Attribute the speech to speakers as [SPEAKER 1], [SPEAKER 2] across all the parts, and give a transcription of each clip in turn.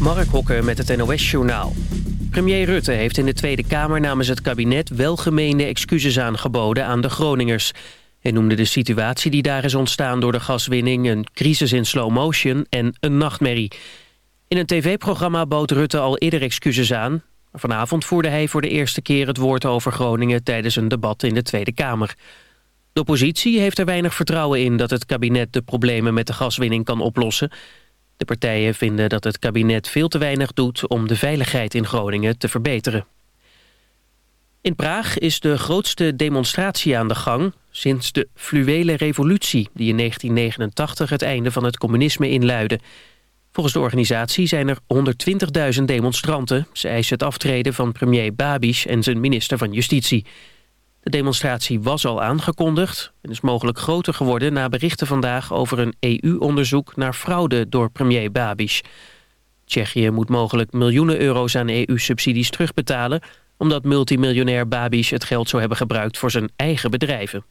[SPEAKER 1] Mark Hokker met het NOS-journaal. Premier Rutte heeft in de Tweede Kamer namens het kabinet... welgemeende excuses aangeboden aan de Groningers. Hij noemde de situatie die daar is ontstaan door de gaswinning... een crisis in slow motion en een nachtmerrie. In een tv-programma bood Rutte al eerder excuses aan. Vanavond voerde hij voor de eerste keer het woord over Groningen... tijdens een debat in de Tweede Kamer. De oppositie heeft er weinig vertrouwen in dat het kabinet de problemen met de gaswinning kan oplossen. De partijen vinden dat het kabinet veel te weinig doet om de veiligheid in Groningen te verbeteren. In Praag is de grootste demonstratie aan de gang sinds de fluwele revolutie die in 1989 het einde van het communisme inluidde. Volgens de organisatie zijn er 120.000 demonstranten. Ze eisen het aftreden van premier Babiš en zijn minister van Justitie. De demonstratie was al aangekondigd en is mogelijk groter geworden... na berichten vandaag over een EU-onderzoek naar fraude door premier Babiš. Tsjechië moet mogelijk miljoenen euro's aan EU-subsidies terugbetalen... omdat multimiljonair Babiš het geld zou hebben gebruikt voor zijn eigen bedrijven.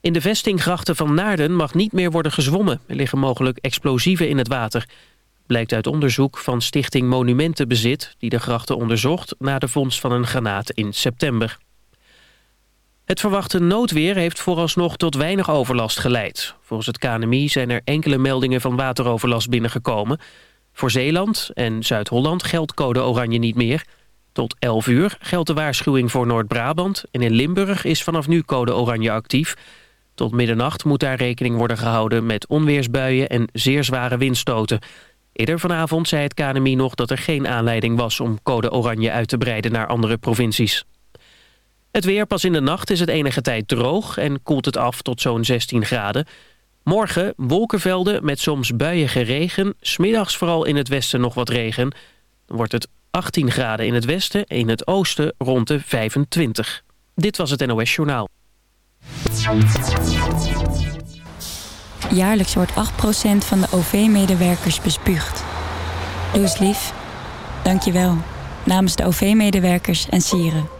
[SPEAKER 1] In de vestinggrachten van Naarden mag niet meer worden gezwommen. Er liggen mogelijk explosieven in het water. Blijkt uit onderzoek van Stichting Monumentenbezit... die de grachten onderzocht na de vondst van een granaat in september. Het verwachte noodweer heeft vooralsnog tot weinig overlast geleid. Volgens het KNMI zijn er enkele meldingen van wateroverlast binnengekomen. Voor Zeeland en Zuid-Holland geldt code oranje niet meer. Tot 11 uur geldt de waarschuwing voor Noord-Brabant... en in Limburg is vanaf nu code oranje actief. Tot middernacht moet daar rekening worden gehouden met onweersbuien... en zeer zware windstoten. Eerder vanavond zei het KNMI nog dat er geen aanleiding was... om code oranje uit te breiden naar andere provincies. Het weer pas in de nacht is het enige tijd droog en koelt het af tot zo'n 16 graden. Morgen wolkenvelden met soms buiige regen. Smiddags vooral in het westen nog wat regen. Dan wordt het 18 graden in het westen, in het oosten rond de 25. Dit was het NOS Journaal.
[SPEAKER 2] Jaarlijks wordt 8% van de OV-medewerkers bespuugd. Doe eens lief. Dank je wel. Namens de OV-medewerkers en sieren.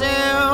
[SPEAKER 3] myself.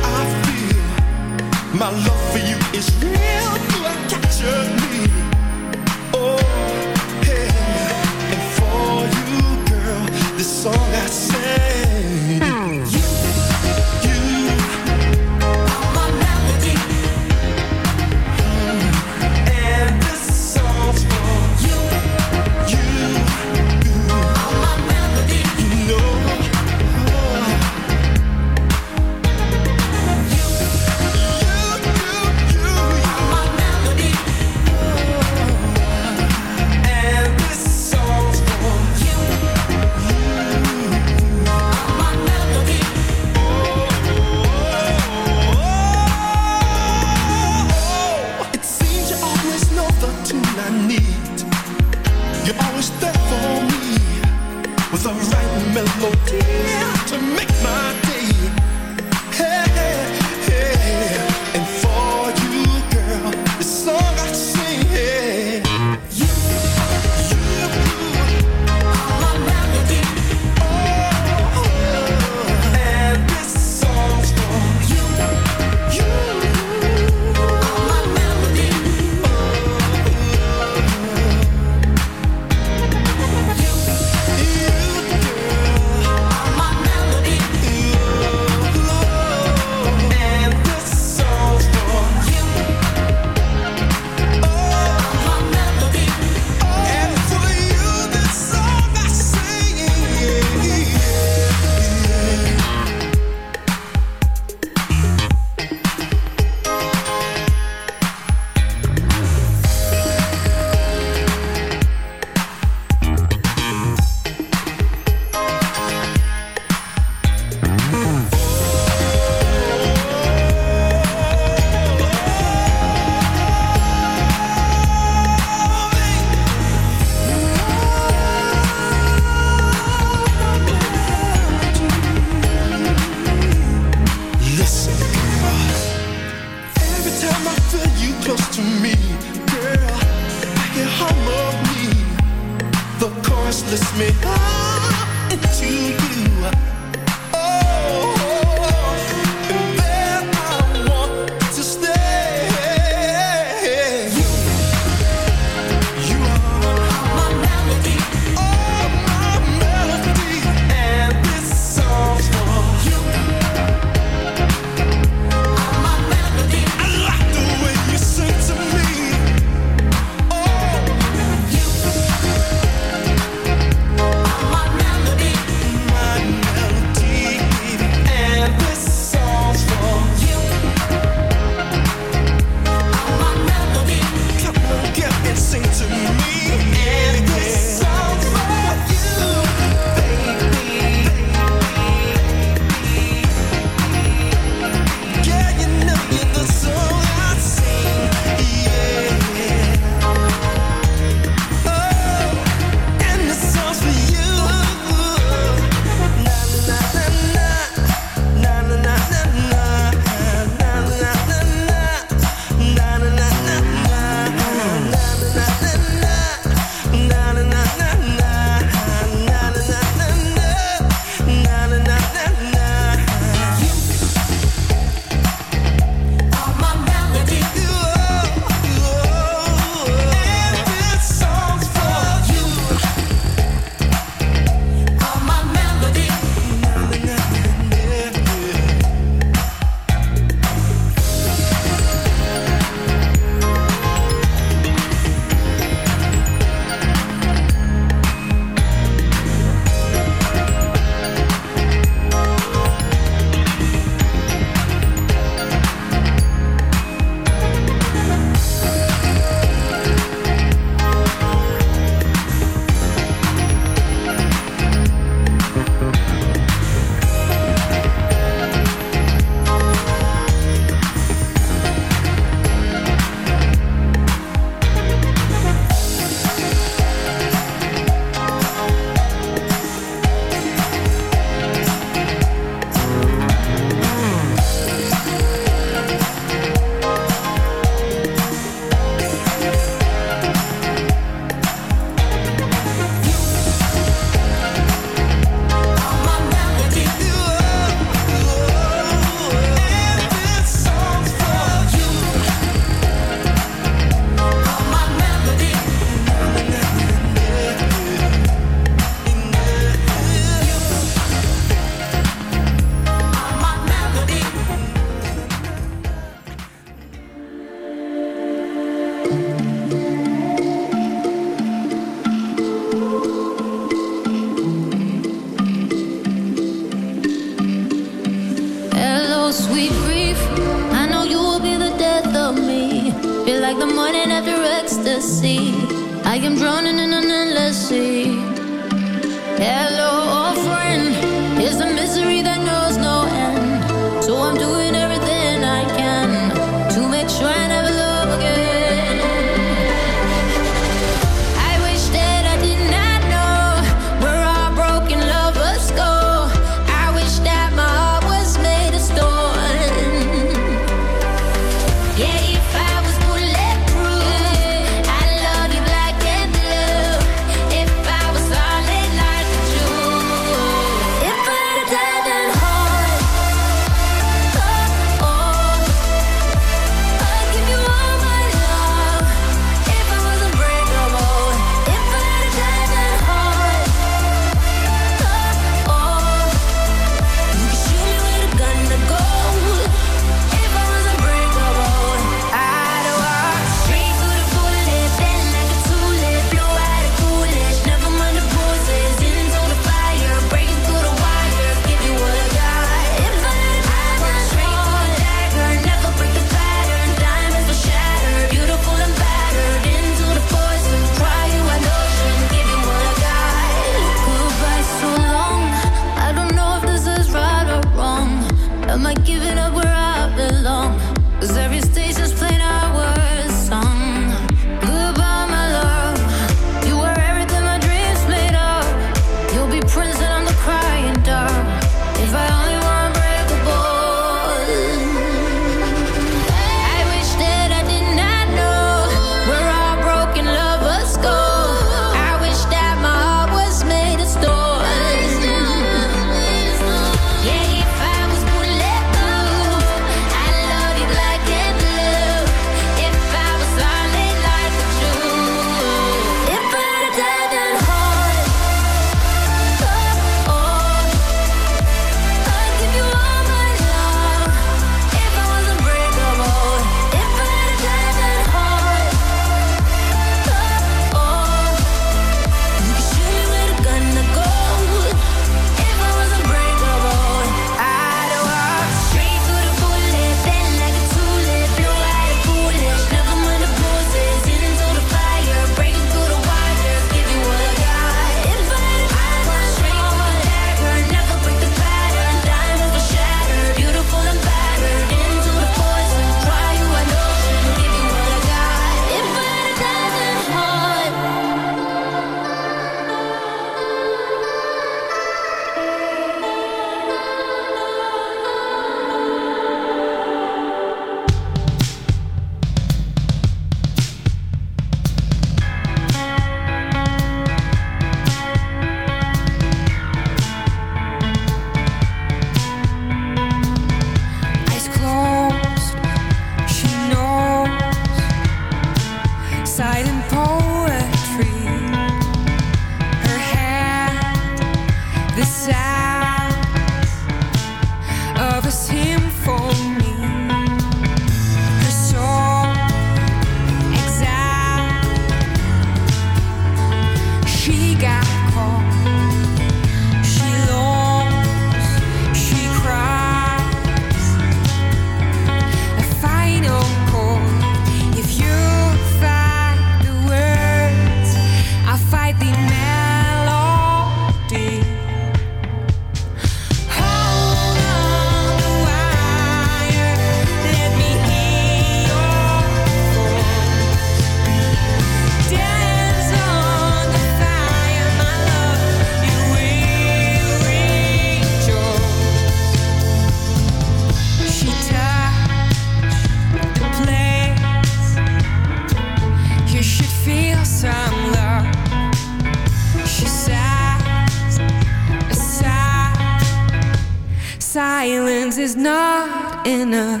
[SPEAKER 3] silence is not enough.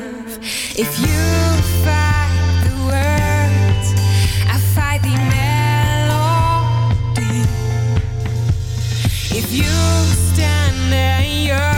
[SPEAKER 3] If you fight the words, I fight the melody. If you stand there, you're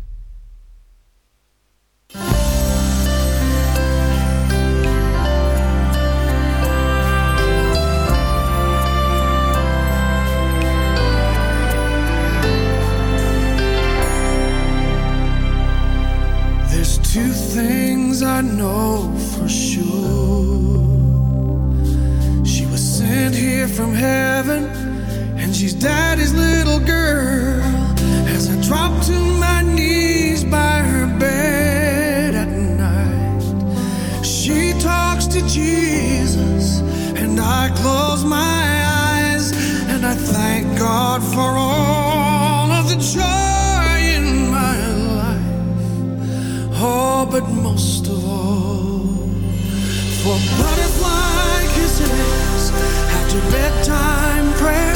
[SPEAKER 4] For all of the joy in my life. Oh, but most of all for butterfly kisses after bedtime prayer,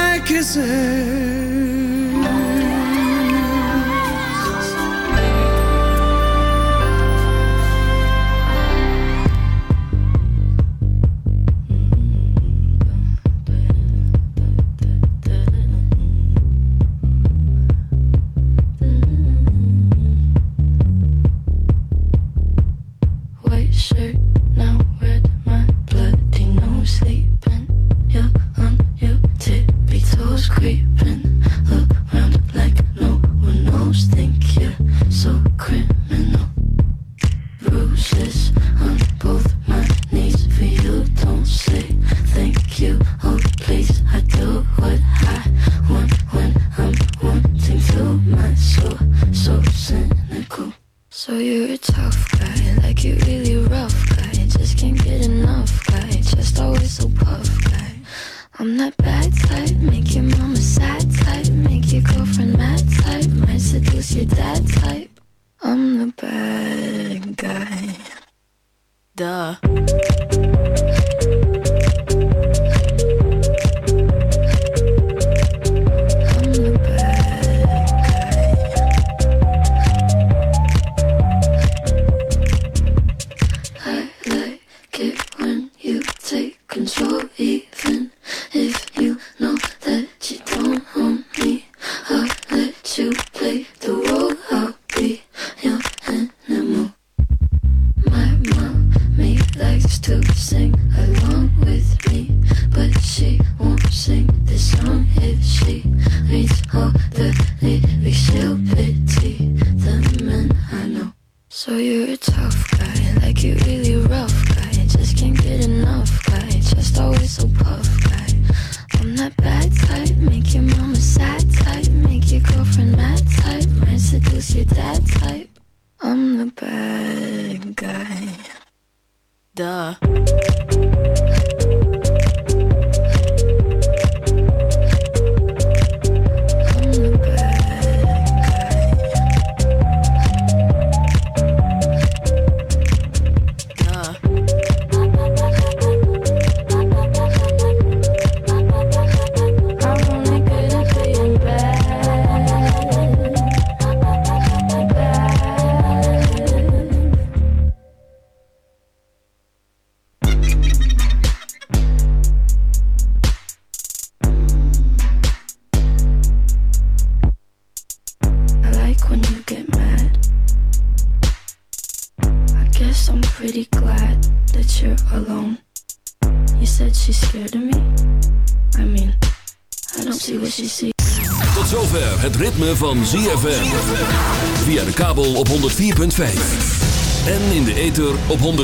[SPEAKER 5] quiser.